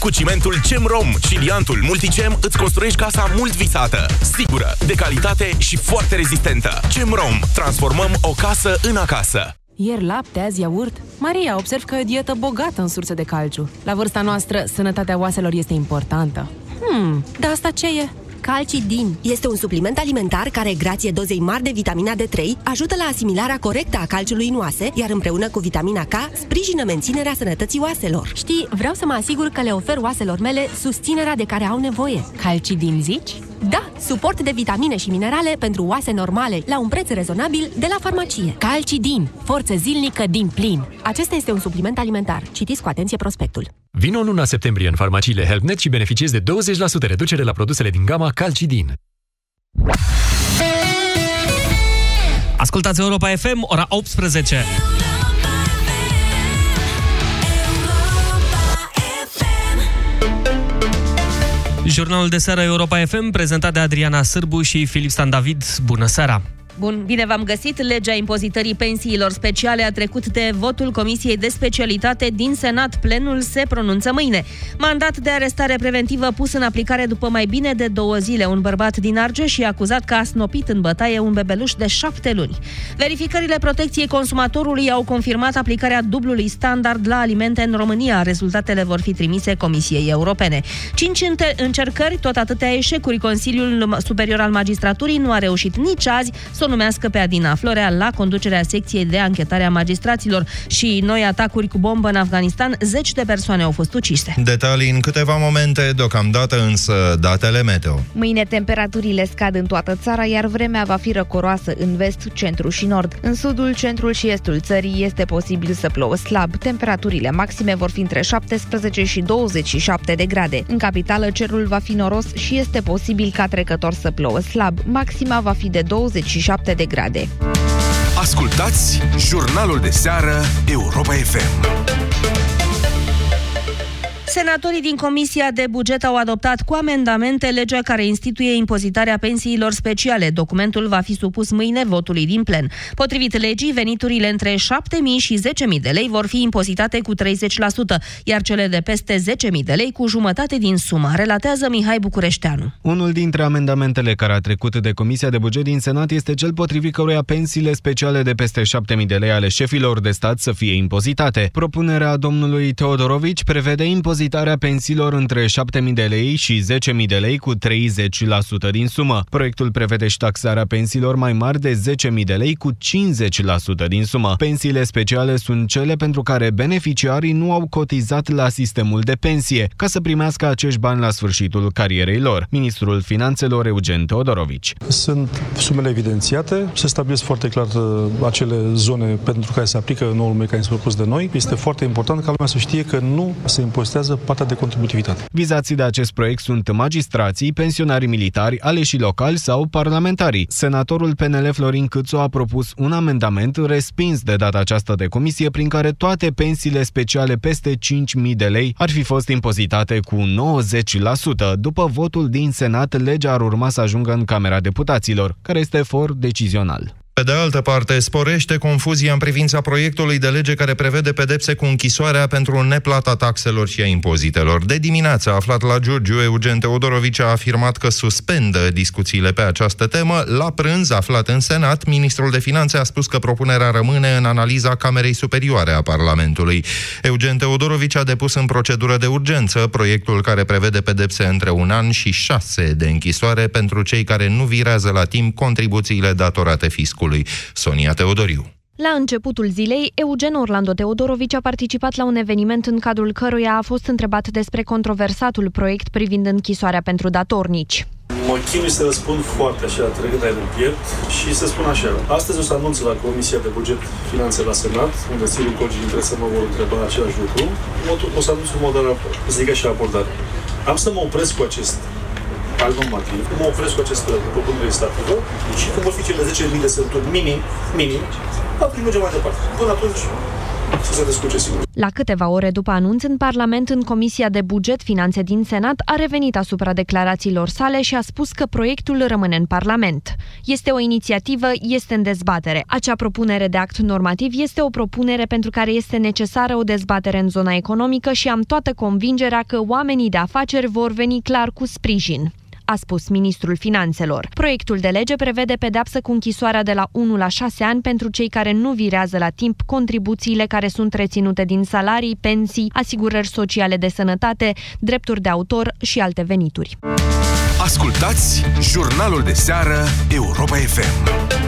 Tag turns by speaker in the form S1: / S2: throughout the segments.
S1: Cu cimentul CEMROM și liantul Multicem îți construiești casa mult visată, sigură, de calitate și foarte rezistentă. CEMROM. Transformăm o casă în acasă.
S2: Ieri lapte, azi iaurt. Maria, observ că e o dietă bogată în surse de calciu. La vârsta noastră, sănătatea oaselor este importantă. Hmm, dar asta ce e?
S3: Calcidin este un supliment alimentar care, grație dozei mari de vitamina D3, ajută la asimilarea corectă a calciului în oase, iar împreună cu vitamina K, sprijină menținerea sănătății oaselor.
S4: Știi, vreau să mă asigur că le ofer oaselor mele susținerea de care au nevoie.
S2: Calcidin zici?
S4: Da, suport de vitamine și minerale pentru oase normale, la un preț rezonabil de la farmacie.
S2: Calcidin, forță zilnică din plin.
S4: Acesta este un supliment alimentar. Citiți cu atenție prospectul.
S5: Vino în luna septembrie în farmaciile HelpNet și beneficiezi de 20% reducere la produsele din gama Calcidin.
S6: Ascultați Europa FM, ora 18. Jurnalul de seară Europa FM, prezentat de Adriana Sârbu și Filip Stan David. Bună seara!
S7: Bun, bine v-am găsit. Legea impozitării pensiilor speciale a trecut de votul Comisiei de Specialitate din Senat. Plenul se pronunță mâine. Mandat de arestare preventivă pus în aplicare după mai bine de două zile. Un bărbat din Argeș e acuzat că a snopit în bătaie un bebeluș de șapte luni. Verificările protecției consumatorului au confirmat aplicarea dublului standard la alimente în România. Rezultatele vor fi trimise Comisiei Europene. Cinci încercări, tot atâtea eșecuri. Consiliul Superior al Magistraturii nu a reușit nici azi să o numească pe Adina Florea la conducerea secției de anchetare a magistraților și noi atacuri cu bombă în Afganistan, zeci de persoane au fost ucise.
S8: Detalii în câteva momente, deocamdată însă datele meteo.
S9: Mâine temperaturile scad în toată țara, iar vremea va fi răcoroasă în vest, centru și nord. În sudul, centrul și estul țării este posibil să plouă slab. Temperaturile maxime vor fi între 17 și 27 de grade. În capitală, cerul va fi noros și este posibil ca trecător să plouă slab. Maxima va fi de 27 7 de grade.
S1: Ascultați jurnalul de seară Europa FM.
S7: Senatorii din Comisia de Buget au adoptat cu amendamente legea care instituie impozitarea pensiilor speciale. Documentul va fi supus mâine votului din plen. Potrivit legii, veniturile între 7.000 și 10.000 de lei vor fi impozitate cu 30%, iar cele de peste 10.000 de lei cu jumătate din sumă, relatează Mihai Bucureșteanu.
S10: Unul dintre amendamentele care a trecut de Comisia de Buget din Senat este cel potrivit căruia pensiile speciale de peste 7.000 de lei ale șefilor de stat să fie impozitate. Propunerea domnului Teodorovici prevede impozitarea impozitarea pensiilor între 7.000 de lei și 10.000 de lei cu 30% din sumă. Proiectul prevede și taxarea pensiilor mai mari de 10.000 de lei cu 50% din sumă. Pensiile speciale sunt cele pentru care beneficiarii nu au cotizat la sistemul de pensie, ca să primească acești bani la sfârșitul carierei lor. Ministrul Finanțelor Eugen Teodorovici.
S11: Sunt sumele evidențiate, se stabilesc foarte clar uh, acele zone pentru care se aplică noul mecanism propus de noi. Este foarte important ca lumea să știe că nu se impozitează partea de contributivitate.
S10: Vizați de acest proiect sunt magistrații, pensionarii militari, aleși locali sau parlamentarii. Senatorul PNL Florin Câțu a propus un amendament respins de data aceasta de comisie prin care toate pensiile speciale peste 5.000 de lei ar fi fost impozitate cu 90%. După votul din Senat, legea ar urma să ajungă în Camera Deputaților, care este for decizional.
S8: Pe de altă parte, sporește confuzia în privința proiectului de lege care prevede pedepse cu închisoarea pentru neplata taxelor și a impozitelor. De dimineață, aflat la Giurgiu, Eugen Teodorovici a afirmat că suspendă discuțiile pe această temă. La prânz, aflat în Senat, ministrul de Finanțe a spus că propunerea rămâne în analiza Camerei Superioare a Parlamentului. Eugen Teodorovici a depus în procedură de urgență proiectul care prevede pedepse între un an și șase de închisoare pentru cei care nu virează la timp contribuțiile datorate fiscului fiscului. Sonia Teodoriu.
S9: La începutul zilei, Eugen Orlando Teodorovici a participat la un eveniment în cadrul căruia a fost întrebat despre controversatul proiect privind închisoarea pentru datornici.
S11: Mă chinui să răspund foarte așa, trecând aer în piept și să spun așa. Astăzi o să anunț la Comisia de Buget Finanțe la Senat, unde sigur colegii dintre să mă vor întreba același lucru. O să anunț un mod de, să zic așa, abordare. Am să mă opresc cu acest al normativ, mă opresc cu această propunere legislativă și când vor fi cele 10.000 de săptămâni minim, minim, atunci mergem mai departe. Până atunci, să se descurce singur.
S9: La câteva ore după anunț în Parlament, în Comisia de Buget Finanțe din Senat, a revenit asupra declarațiilor sale și a spus că proiectul rămâne în Parlament. Este o inițiativă, este în dezbatere. Acea propunere de act normativ este o propunere pentru care este necesară o dezbatere în zona economică și am toată convingerea că oamenii de afaceri vor veni clar cu sprijin a spus ministrul finanțelor. Proiectul de lege prevede pedepsă cu închisoarea de la 1 la 6 ani pentru cei care nu virează la timp contribuțiile care sunt reținute din salarii, pensii, asigurări sociale de sănătate, drepturi de autor și alte venituri.
S1: Ascultați jurnalul de seară Europa FM.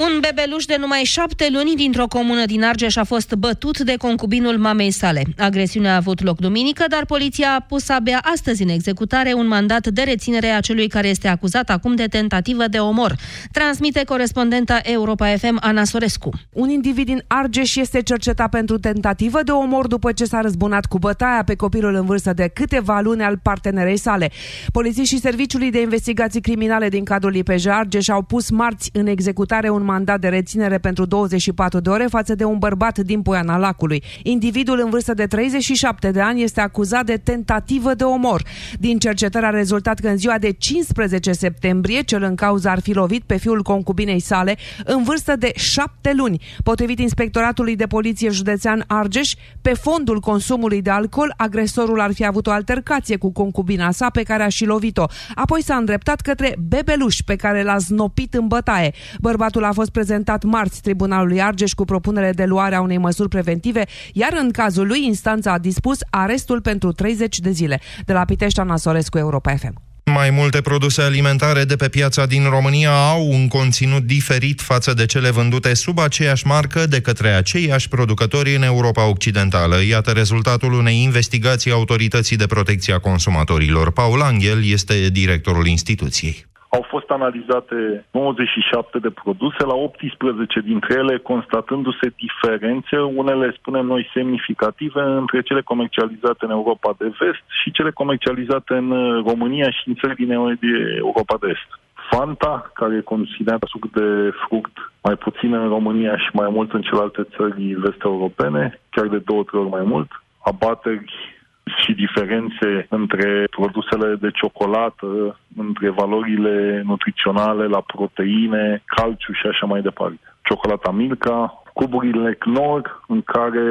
S7: Un bebeluș de numai șapte luni dintr-o comună din Argeș a fost bătut de concubinul mamei sale. Agresiunea a avut loc duminică, dar poliția a pus abia astăzi în executare un mandat de reținere a celui care este acuzat acum de tentativă de omor. Transmite corespondenta Europa FM Ana Sorescu.
S12: Un individ din Argeș este cercetat pentru tentativă de omor după ce s-a răzbunat cu bătaia pe copilul în vârstă de câteva luni al partenerei sale. Polițiștii Serviciului de Investigații Criminale din cadrul IPJ Argeș au pus marți în executare un mandat de reținere pentru 24 de ore față de un bărbat din Poiana Lacului. Individul în vârstă de 37 de ani este acuzat de tentativă de omor. Din cercetare a rezultat că în ziua de 15 septembrie cel în cauză ar fi lovit pe fiul concubinei sale în vârstă de 7 luni. Potrivit Inspectoratului de Poliție Județean Argeș, pe fondul consumului de alcool, agresorul ar fi avut o altercație cu concubina sa pe care a și lovit-o. Apoi s-a îndreptat către bebeluș pe care l-a znopit în bătaie. Bărbatul a fost prezentat marți Tribunalului Argeș cu propunere de luare a unei măsuri preventive, iar în cazul lui instanța a dispus arestul pentru 30 de zile. De la Pitești, Ana Sorescu, Europa FM.
S8: Mai multe produse alimentare de pe piața din România au un conținut diferit față de cele vândute sub aceeași marcă de către aceiași producători în Europa Occidentală. Iată rezultatul unei investigații Autorității de Protecție a Consumatorilor. Paul Angel este directorul instituției.
S13: Au fost analizate 97 de produse, la 18 dintre ele constatându-se diferențe, unele spunem noi semnificative, între cele comercializate în Europa de vest și cele comercializate în România și în țări din Europa de est. Fanta, care e considerată suc de fruct mai puțin în România și mai mult în celelalte țări vest-europene, chiar de două, trei ori mai mult. Abateri și diferențe între produsele de ciocolată, între valorile nutriționale la proteine, calciu și așa mai departe. Ciocolata Milka, cuburile Knorr, în care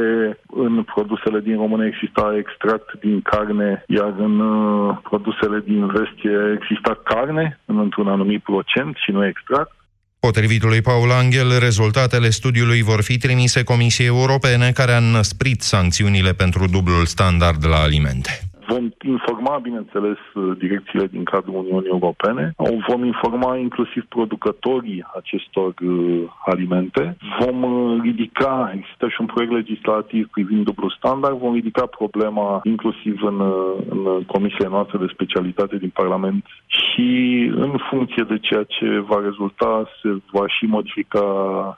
S13: în produsele din România exista extract din carne, iar în uh, produsele din vest exista carne, într-un anumit procent și nu extract.
S8: Potrivit lui Paul Angel, rezultatele studiului vor fi trimise Comisiei Europene, care a năsprit sancțiunile pentru dublul standard la alimente.
S13: Vom informa, bineînțeles, direcțiile din cadrul Uniunii Europene. Vom informa inclusiv producătorii acestor uh, alimente. Vom uh, ridica, există și un proiect legislativ privind dublu standard, vom ridica problema inclusiv în, uh, în comisiile noastre de specialitate din Parlament și în funcție de ceea ce va rezulta se va și modifica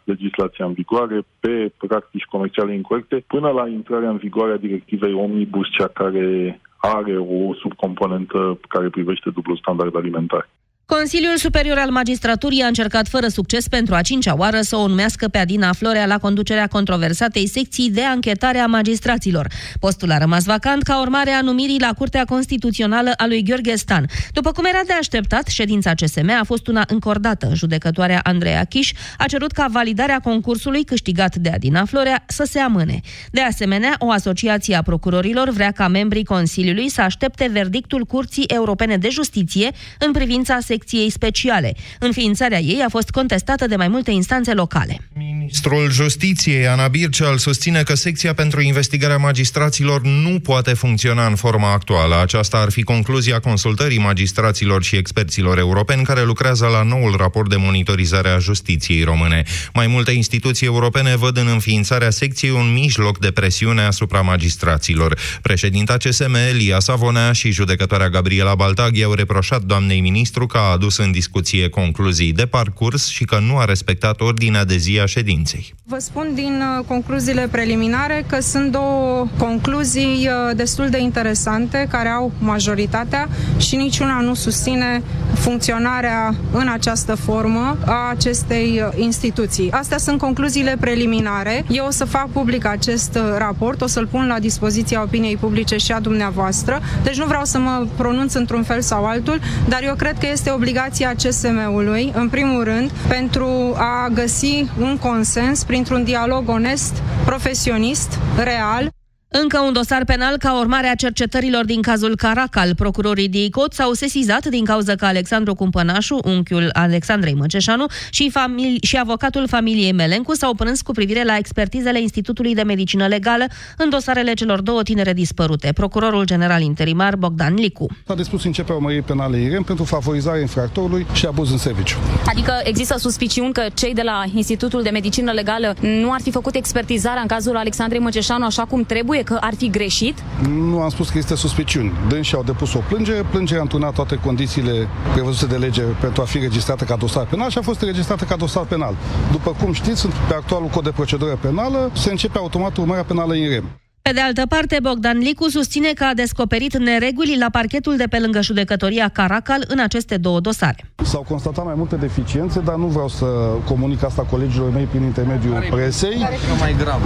S13: legislația în vigoare pe practici comerciale incorrecte până la intrarea în vigoare a directivei Omnibus, cea care are o subcomponentă care privește dublu standard alimentar.
S7: Consiliul Superior al Magistraturii a încercat fără succes pentru a cincea oară să o numească pe Adina Florea la conducerea controversatei secții de anchetare a magistraților. Postul a rămas vacant ca urmare a numirii la Curtea Constituțională a lui Gheorghe Stan. După cum era de așteptat, ședința CSM a fost una încordată. Judecătoarea Andreea Chiș a cerut ca validarea concursului câștigat de Adina Florea să se amâne. De asemenea, o asociație a procurorilor vrea ca membrii Consiliului să aștepte verdictul Curții Europene de Justiție în privința secției secției speciale. Înființarea ei a fost contestată de mai multe instanțe locale.
S8: Ministrul Justiției, Ana Bircea, îl susține că secția pentru investigarea magistraților nu poate funcționa în forma actuală. Aceasta ar fi concluzia consultării magistraților și experților europeni care lucrează la noul raport de monitorizare a justiției române. Mai multe instituții europene văd în înființarea secției un mijloc de presiune asupra magistraților. Președinta CSM, Elia Savonea și judecătoarea Gabriela Baltaghi au reproșat doamnei ministru că a a adus în discuție concluzii de parcurs și că nu a respectat ordinea de zi a ședinței.
S14: Vă spun din uh, concluziile preliminare că sunt două concluzii uh, destul de interesante care au majoritatea și niciuna nu susține funcționarea în această formă a acestei uh, instituții. Astea sunt concluziile preliminare. Eu o să fac public acest raport, o să-l pun la dispoziția opiniei publice și a dumneavoastră. Deci nu vreau să mă pronunț într-un fel sau altul, dar eu cred că este obligația CSM-ului, în primul rând, pentru a găsi un consens printr-un dialog onest, profesionist, real,
S7: încă un dosar penal ca urmare a cercetărilor din cazul Caracal. Procurorii DICOT s-au sesizat din cauza că Alexandru Cumpănașu, unchiul Alexandrei Măceșanu și, famili- și avocatul familiei Melencu s-au prâns cu privire la expertizele Institutului de Medicină Legală în dosarele celor două tinere dispărute. Procurorul general interimar Bogdan Licu.
S15: S-a dispus începerea urmării penale IREM pentru favorizarea infractorului și abuz în serviciu.
S16: Adică există suspiciuni că cei de la Institutul de Medicină Legală nu ar fi făcut expertizarea în cazul Alexandrei Măceșanu așa cum trebuie? Că ar fi greșit?
S15: Nu am spus că este suspiciuni. Dânsi au depus o plângere, plângerea a întâlnit toate condițiile prevăzute de lege pentru a fi registrată ca dosar penal și a fost registrată ca dosar penal. După cum știți, pe actualul cod de procedură penală se începe automat urmarea penală în rem.
S7: Pe de altă parte, Bogdan Licu susține că a descoperit nereguli la parchetul de pe lângă judecătoria Caracal în aceste două dosare.
S15: S-au constatat mai multe deficiențe, dar nu vreau să comunic asta colegilor mei prin intermediul presei. Care
S17: e mai gravă?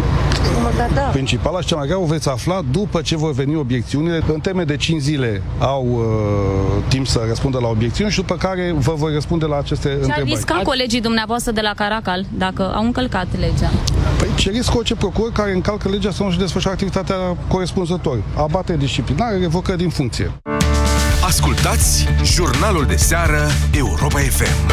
S15: Principala și cea mai gravă veți afla după ce vor veni obiecțiunile. În termen de 5 zile au uh, timp să răspundă la obiecțiuni și după care vă voi răspunde la aceste Ce întrebări.
S16: Ce riscat colegii dumneavoastră de la Caracal dacă au încălcat legea?
S15: Păi ce riscă orice procuror care încalcă legea să nu-și desfășoare activitatea corespunzător. Abate disciplinare, revocări din funcție.
S1: Ascultați jurnalul de seară Europa FM.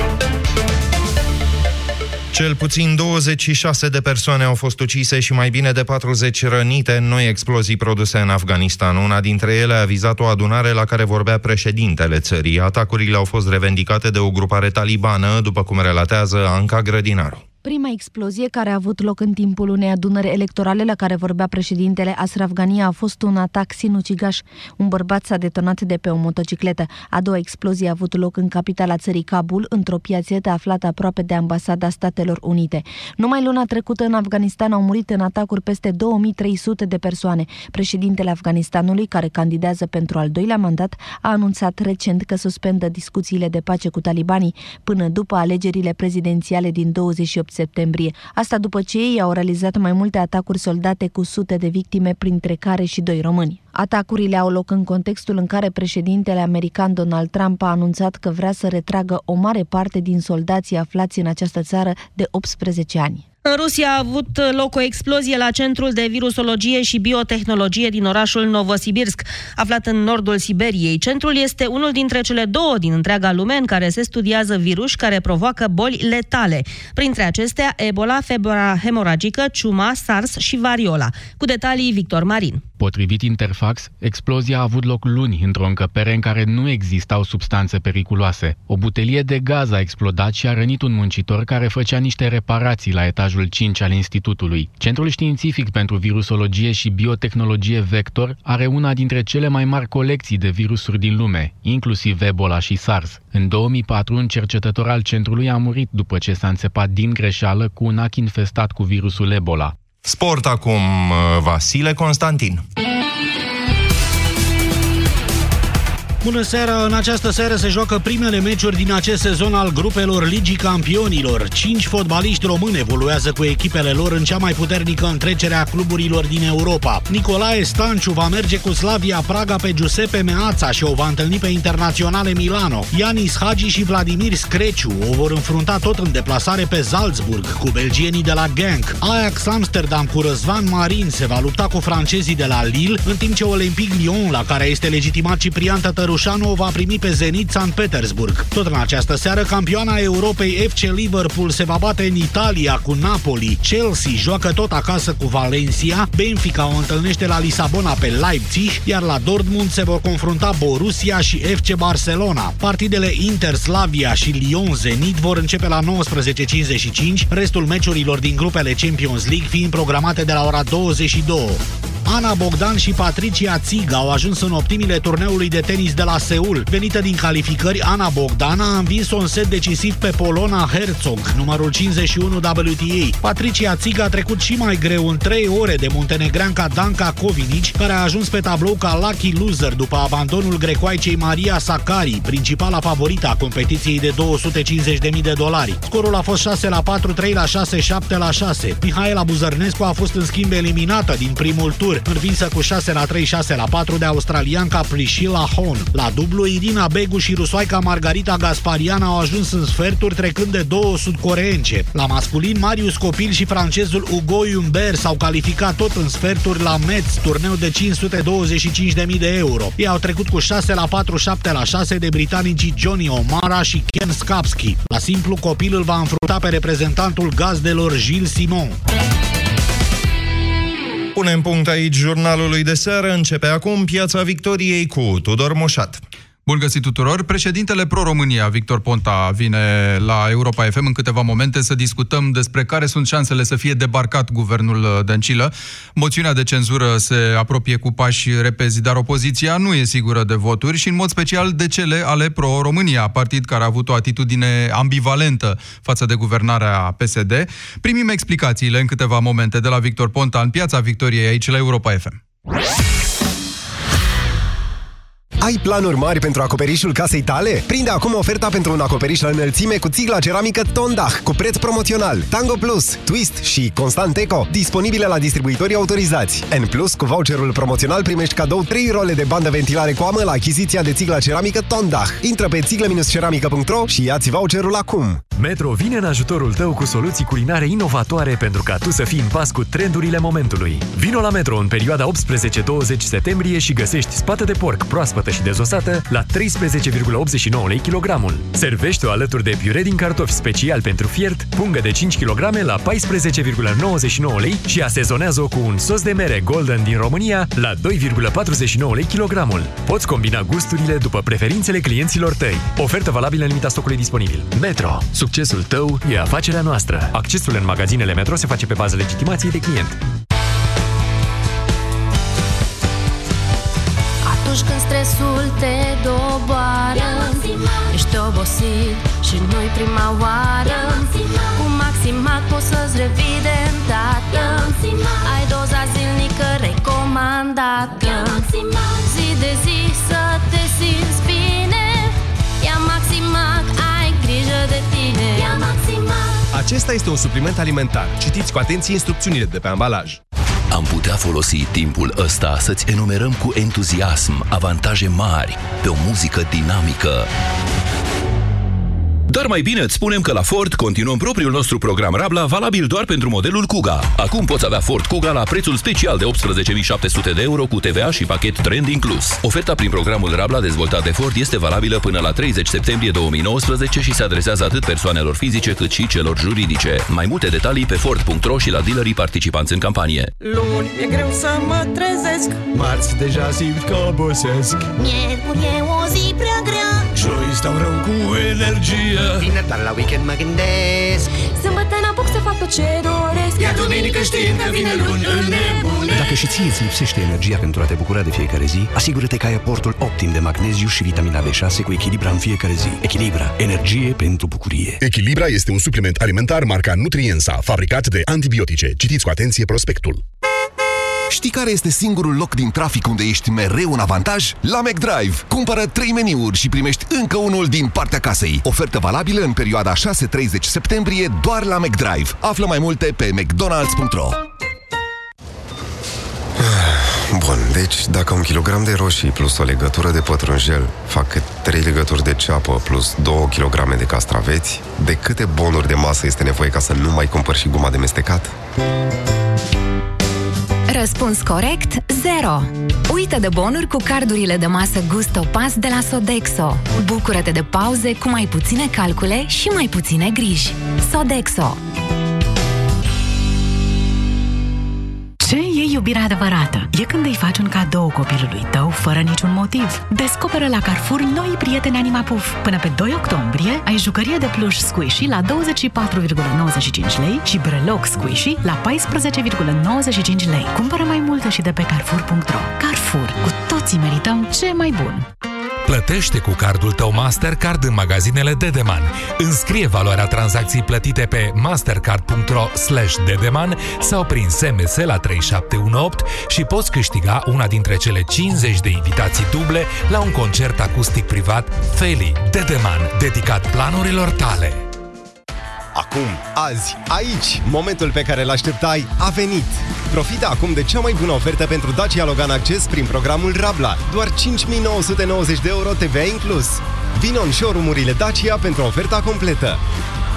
S8: Cel puțin 26 de persoane au fost ucise și mai bine de 40 rănite în noi explozii produse în Afganistan. Una dintre ele a vizat o adunare la care vorbea președintele țării. Atacurile au fost revendicate de o grupare talibană, după cum relatează Anca Grădinaru.
S18: Prima explozie care a avut loc în timpul unei adunări electorale la care vorbea președintele Asraf Ghani a fost un atac sinucigaș. Un bărbat s-a detonat de pe o motocicletă. A doua explozie a avut loc în capitala țării Kabul, într-o piațetă aflată aproape de ambasada Statelor Unite. Numai luna trecută în Afganistan au murit în atacuri peste 2300 de persoane. Președintele Afganistanului, care candidează pentru al doilea mandat, a anunțat recent că suspendă discuțiile de pace cu talibanii până după alegerile prezidențiale din 28 septembrie. Asta după ce ei au realizat mai multe atacuri soldate cu sute de victime, printre care și doi români. Atacurile au loc în contextul în care președintele american Donald Trump a anunțat că vrea să retragă o mare parte din soldații aflați în această țară de 18 ani.
S7: În Rusia a avut loc o explozie la Centrul de Virusologie și Biotehnologie din orașul Novosibirsk, aflat în nordul Siberiei. Centrul este unul dintre cele două din întreaga lume în care se studiază virus care provoacă boli letale. Printre acestea, Ebola, febra hemoragică, ciuma, SARS și variola. Cu detalii, Victor Marin.
S19: Potrivit Interfax, explozia a avut loc luni într-o încăpere în care nu existau substanțe periculoase. O butelie de gaz a explodat și a rănit un muncitor care făcea niște reparații la etajul 5 al institutului. Centrul științific pentru virusologie și biotehnologie Vector are una dintre cele mai mari colecții de virusuri din lume, inclusiv Ebola și SARS. În 2004, un cercetător al centrului a murit după ce s-a înțepat din greșeală cu un ac infestat cu virusul Ebola.
S8: Sport acum, Vasile Constantin.
S20: Bună seara! În această seară se joacă primele meciuri din acest sezon al grupelor Ligii Campionilor. Cinci fotbaliști români evoluează cu echipele lor în cea mai puternică întrecere a cluburilor din Europa. Nicolae Stanciu va merge cu Slavia Praga pe Giuseppe Meața și o va întâlni pe Internaționale Milano. Ianis Hagi și Vladimir Screciu o vor înfrunta tot în deplasare pe Salzburg cu belgienii de la Genk. Ajax Amsterdam cu Răzvan Marin se va lupta cu francezii de la Lille, în timp ce Olympique Lyon, la care este legitimat Ciprian Tătăru, Rușanu va primi pe Zenit San Petersburg. Tot în această seară, campioana Europei FC Liverpool se va bate în Italia cu Napoli. Chelsea joacă tot acasă cu Valencia, Benfica o întâlnește la Lisabona pe Leipzig, iar la Dortmund se vor confrunta Borussia și FC Barcelona. Partidele Inter Slavia și Lyon Zenit vor începe la 19.55, restul meciurilor din grupele Champions League fiind programate de la ora 22. Ana Bogdan și Patricia Țiga au ajuns în optimile turneului de tenis de la Seul. Venită din calificări, Ana Bogdan a învins un set decisiv pe Polona Herzog, numărul 51 WTA. Patricia Țiga a trecut și mai greu în 3 ore de muntenegreanca Danca Kovinic, care a ajuns pe tablou ca lucky loser după abandonul grecoaicei Maria Sakari, principala favorită a competiției de 250.000 de dolari. Scorul a fost 6 la 4, 3 la 6, 7 la 6. Mihaela Buzărnescu a fost în schimb eliminată din primul tur, învinsă cu 6 la 3, 6 la 4 de australianca Priscilla Hon. La dublu, Irina Begu și rusoaica Margarita Gasparian au ajuns în sferturi trecând de două sudcoreence. La masculin, Marius Copil și francezul Hugo Humbert s-au calificat tot în sferturi la Metz, turneu de 525.000 de euro. Ei au trecut cu 6 la 4, 7 la 6 de britanicii Johnny O'Mara și Ken Skapski. La simplu, copilul va înfrunta pe reprezentantul gazdelor Gilles Simon.
S8: Punem punct aici jurnalului de seară. Începe acum Piața Victoriei cu Tudor Moșat.
S17: Bun găsit tuturor! Președintele Pro-România, Victor Ponta, vine la Europa FM în câteva momente să discutăm despre care sunt șansele să fie debarcat guvernul Dăncilă. Moțiunea de cenzură se apropie cu pași repezi, dar opoziția nu e sigură de voturi și în mod special de cele ale Pro-România, partid care a avut o atitudine ambivalentă față de guvernarea PSD. Primim explicațiile în câteva momente de la Victor Ponta în Piața Victoriei aici la Europa FM.
S21: Ai planuri mari pentru acoperișul casei tale? Prinde acum oferta pentru un acoperiș la înălțime cu țigla ceramică Tondach cu preț promoțional. Tango Plus, Twist și Constant Eco disponibile la distribuitorii autorizați. N Plus cu voucherul promoțional primești cadou 3 role de bandă ventilare cu amă la achiziția de țigla ceramică Tondach. Intră pe țiglă-ceramică.ro și ia-ți voucherul acum.
S5: Metro vine în ajutorul tău cu soluții culinare inovatoare pentru ca tu să fii în pas cu trendurile momentului. Vino la Metro în perioada 18-20 septembrie și găsești spate de porc proaspătă și dezosată la 13,89 lei kilogramul. Servește-o alături de piure din cartofi special pentru fiert, pungă de 5 kg la 14,99 lei și asezonează-o cu un sos de mere Golden din România la 2,49 lei kilogramul. Poți combina gusturile după preferințele clienților tăi. Ofertă valabilă în limita stocului disponibil. Metro. Succesul tău e afacerea noastră. Accesul în magazinele Metro se face pe bază legitimației de client.
S22: Atunci când stresul te doboară. Ești obosit și nu-i prima oară. Cu Maximat poți să-ți revii de îndată. Ai doza zilnică recomandată. Zi de zi să te simți bine. Ia Maximac, ai grijă de tine. Ia Maximac
S23: Acesta este un supliment alimentar. Citiți cu atenție instrucțiunile de pe ambalaj.
S24: Am putea folosi timpul ăsta să-ți enumerăm cu entuziasm avantaje mari pe o muzică dinamică. Dar mai bine îți spunem că la Ford continuăm propriul nostru program Rabla valabil doar pentru modelul Kuga. Acum poți avea Ford Kuga la prețul special de 18.700 de euro cu TVA și pachet trend inclus. Oferta prin programul Rabla dezvoltat de Ford este valabilă până la 30 septembrie 2019 și se adresează atât persoanelor fizice cât și celor juridice. Mai multe detalii pe Ford.ro și la dealerii participanți în campanie.
S25: Luni e greu să mă trezesc
S26: Marți deja simt că obosesc
S25: Miercuri e o zi prea grea
S26: Joi stau rău cu energie
S27: Vineri doar la weekend mă gândesc
S22: Sâmbătă n-apuc să fac tot ce doresc
S26: Iar duminică știind că vine luni în nebune
S27: Dacă și ție îți lipsește energia pentru a te bucura de fiecare zi, asigură-te că ai aportul optim de magneziu și vitamina B6 cu Echilibra în fiecare zi. Echilibra. Energie pentru bucurie.
S28: Echilibra este un supliment alimentar marca Nutriensa, fabricat de antibiotice. Citiți cu atenție prospectul.
S29: Știi care este singurul loc din trafic unde ești mereu în avantaj? La McDrive! Cumpără 3 meniuri și primești încă unul din partea casei. Ofertă valabilă în perioada 6-30 septembrie doar la McDrive. Află mai multe pe mcdonalds.ro
S30: Bun, deci dacă un kilogram de roșii plus o legătură de pătrunjel fac cât 3 legături de ceapă plus 2 kg de castraveți, de câte bonuri de masă este nevoie ca să nu mai cumpăr și guma de mestecat?
S31: Răspuns corect 0. Uită de bonuri cu cardurile de masă Gusto Pass de la Sodexo. Bucură-te de pauze cu mai puține calcule și mai puține griji. Sodexo.
S32: Ce e
S10: iubire adevărată. E când îi faci un cadou copilului tău fără niciun motiv. Descoperă la Carrefour noi prieteni Anima Puff. Până pe 2 octombrie ai jucărie de pluș Squishy la 24,95 lei și breloc Squishy la 14,95 lei. Cumpără mai multe și de pe Carrefour.ro. Carrefour. Cu toții merităm ce mai bun.
S33: Plătește cu cardul tău Mastercard în magazinele Dedeman. Înscrie valoarea tranzacției plătite pe mastercard.ro slash dedeman sau prin SMS la 3718 și poți câștiga una dintre cele 50 de invitații duble la un concert acustic privat Feli Dedeman, dedicat planurilor tale.
S21: Acum, azi, aici, momentul pe care l-așteptai a venit. Profită acum de cea mai bună ofertă pentru Dacia Logan Access prin programul Rabla. Doar 5990 de euro TVA inclus. Vino în showroom-urile Dacia pentru oferta completă.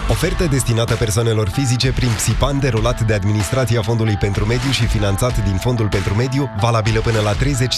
S21: Ofertă destinată persoanelor fizice prin PSIPAN derulat de Administrația Fondului pentru Mediu și finanțat din Fondul pentru Mediu, valabilă până la 30